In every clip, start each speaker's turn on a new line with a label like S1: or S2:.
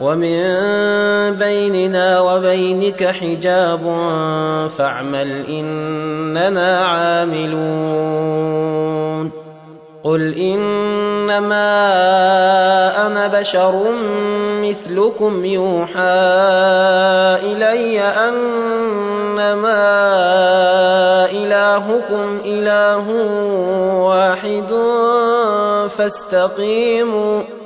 S1: ومن بيننا وبينك حجاب فاعمل إننا عاملون. قل إنما أنا بشر مثلكم يوحى إلي أنما إلهكم إله واحد فاستقيموا.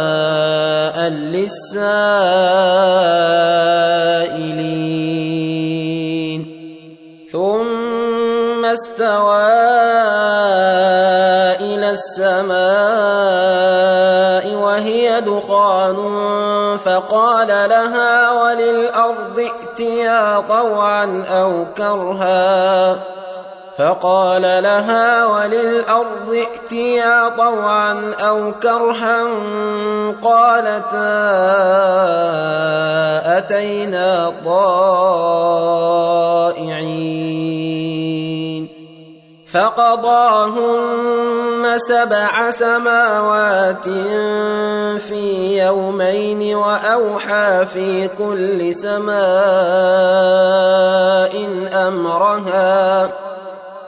S1: للسائلين. ثم استوى إلى السماء وهي دخان فقال لها وللأرض ائتيا طوعا أو كرها. فقال لها وللأرض ائتيا طوعا أو كرها قالتا أتينا طائعين. فقضاهن سبع سماوات في يومين وأوحى في كل سماء أمرها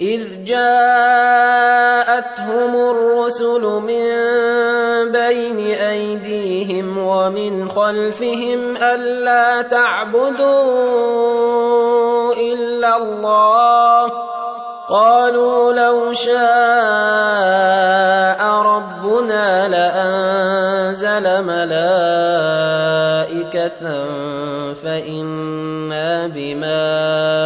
S1: إذ جاءتهم الرسل من بين أيديهم ومن خلفهم ألا تعبدوا إلا الله. قالوا لو شاء ربنا لأنزل ملائكة فإنا بما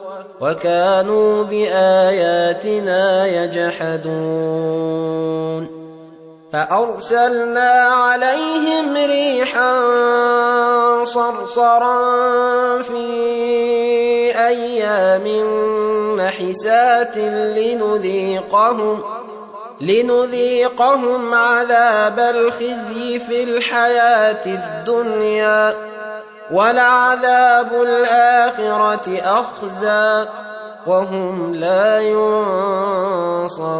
S1: وكانوا بآياتنا يجحدون. فأرسلنا عليهم ريحا صرصرا في أيام نحسات لنذيقهم لنذيقهم عذاب الخزي في الحياة الدنيا. ولعذاب الآخرة أخزى وهم لا ينصرون.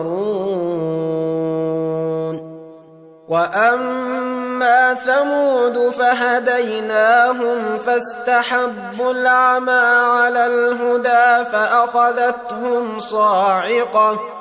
S1: وأما ثمود فهديناهم فاستحبوا العمى على الهدى فأخذتهم صاعقة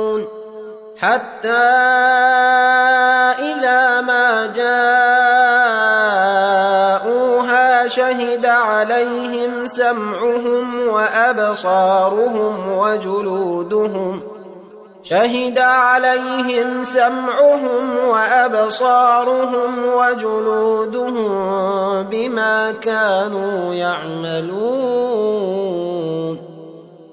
S1: حتى إذا ما جاءوها شهد عليهم سمعهم وأبصارهم وجلودهم شهد عليهم سمعهم وأبصارهم وجلودهم بما كانوا يعملون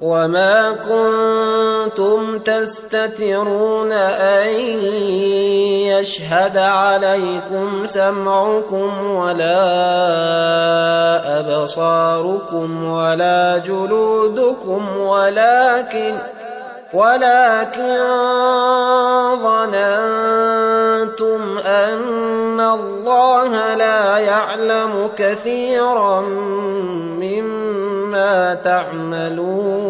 S1: وما كنتم تستترون ان يشهد عليكم سمعكم ولا ابصاركم ولا جلودكم ولكن ولكن ظننتم ان الله لا يعلم كثيرا مما تعملون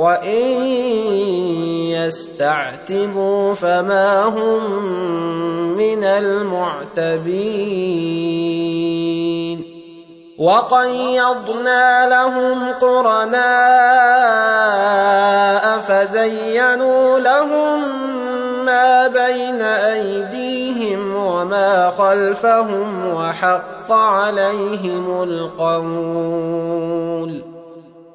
S1: وان يستعتبوا فما هم من المعتبين وقيضنا لهم قرناء فزينوا لهم ما بين ايديهم وما خلفهم وحق عليهم القول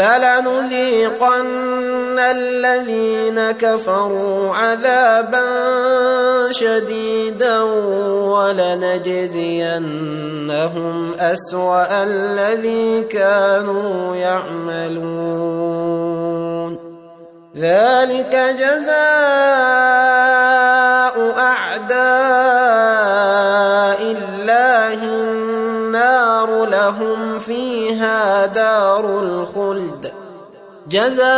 S1: فلنذيقن الذين كفروا عذابا شديدا ولنجزينهم اسوا الذي كانوا يعملون ذلك جزاء اعداء الله النار لهم فيها دار الخلد جزاء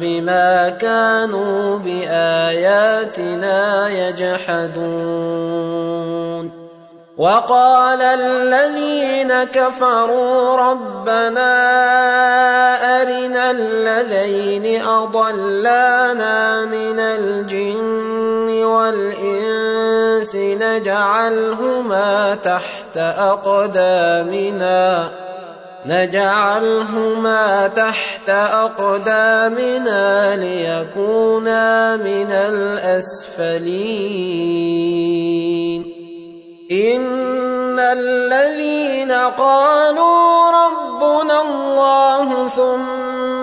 S1: بما كانوا بآياتنا يجحدون. وَقَالَ الَّذِينَ كَفَرُوا رَبَّنَا أَرِنَا اللَّذَيْنِ أَضَلَّانَا مِنَ الْجِنِّ وَالْإِنسِ نَجْعَلْهُمَا تَحْتَ أَقْدَامِنَا نجعلهما تحت أقدامنا ليكونا من الأسفلين إِنَّ الَّذِينَ قَالُوا رَبُّنَا اللَّهُ ثُمَّ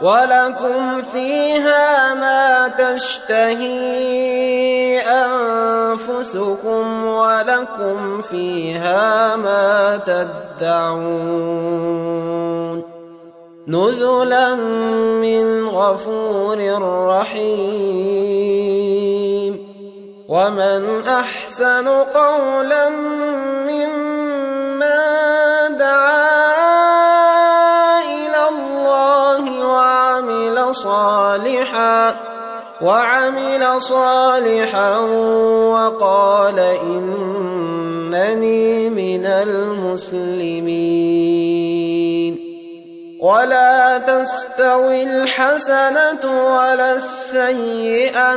S1: وَلَكُمْ فِيهَا مَا تَشْتَهِي أَنفُسُكُمْ وَلَكُمْ فِيهَا مَا تَدَّعُونَ نُزُلًا مِّنْ غَفُورٍ رَّحِيمٍ وَمَنْ أَحْسَنُ قَوْلًا مِّمَّن صالحا وعمل صالحا وقال إنني من المسلمين. ولا تستوي الحسنة ولا السيئة.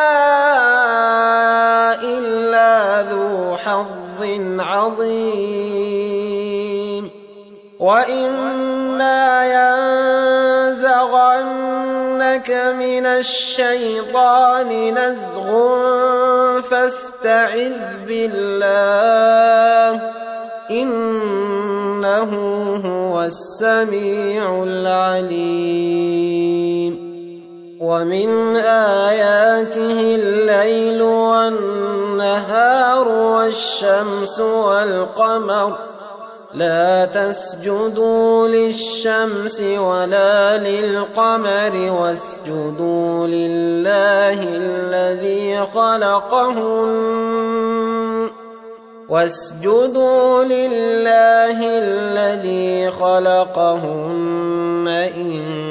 S1: عظيم. وإما ينزغنك من الشيطان نزغ فاستعذ بالله. إنه هو السميع العليم. ومن آياته الليل والنهار. والشمس والقمر لا تسجدوا للشمس ولا للقمر واسجدوا لله الذي خلقهن واسجدوا لله الذي خلقهن إن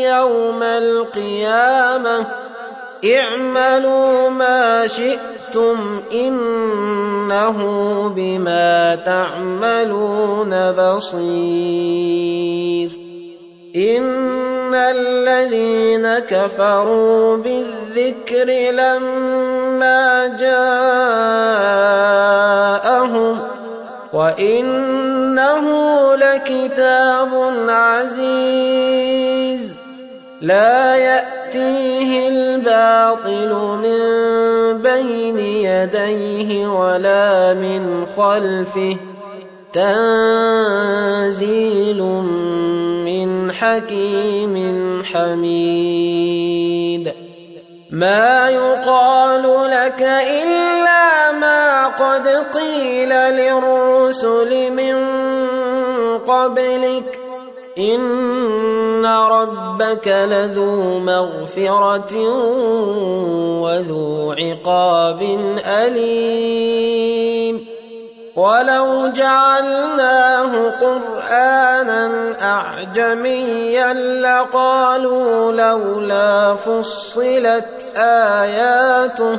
S1: يَوْمَ الْقِيَامَةِ اعملوا ما شئتم إنه بما تعملون بصير. إن الذين كفروا بالذكر لما جاءهم وإنه لكتاب عزيز لا يأتيه الباطل من بين يديه ولا من خلفه تنزيل من حكيم حميد ما يقال لك إلا ما قد قيل للرسل من قبلك إن ربك لذو مغفرة وذو عقاب أليم. ولو جعلناه قرآنا أعجميا لقالوا لولا فصلت آياته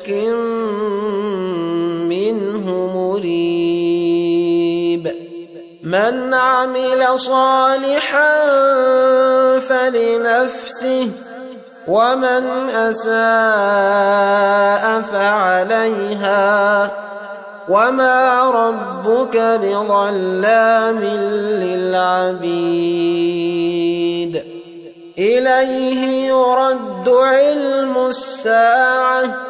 S1: شك منه مريب من عمل صالحا فلنفسه ومن أساء فعليها وما ربك بظلام للعبيد إليه يرد علم الساعة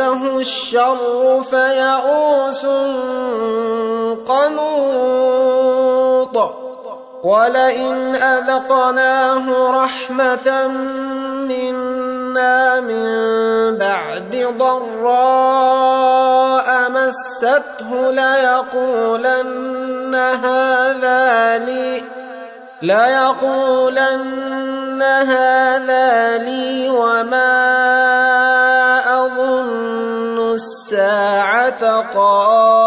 S1: مسه الشر فيئوس قنوط ولئن أذقناه رحمة منا من بعد ضراء مسته ليقولن هذا لي ليقولن هذا لي وما الساعة قائمة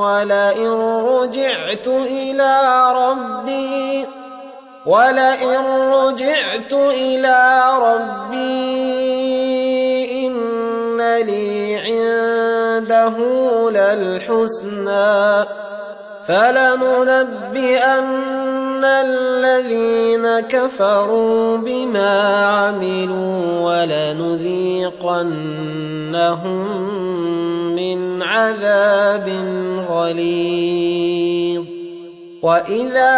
S1: ولئن رجعت إلى ربي ولئن رجعت إلى ربي إن لي عنده للحسنى فلننبئن الذين كفروا بما عملوا ولنذيقنهم من عذاب غليظ. وإذا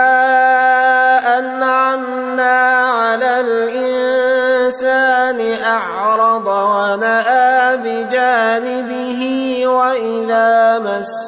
S1: أنعمنا على الإنسان أعرض ونأى بجانبه وإذا مسه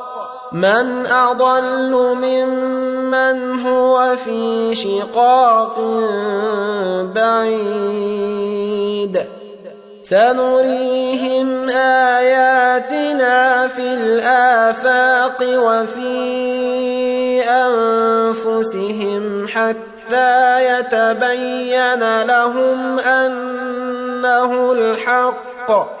S1: من أضل ممن هو في شقاق بعيد. سنريهم آياتنا في الآفاق وفي أنفسهم حتى يتبين لهم أنه الحق.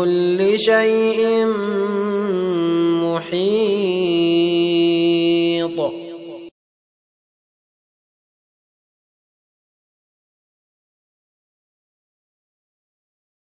S1: بِكُلِّ شَيْءٍ مُحِيطٌ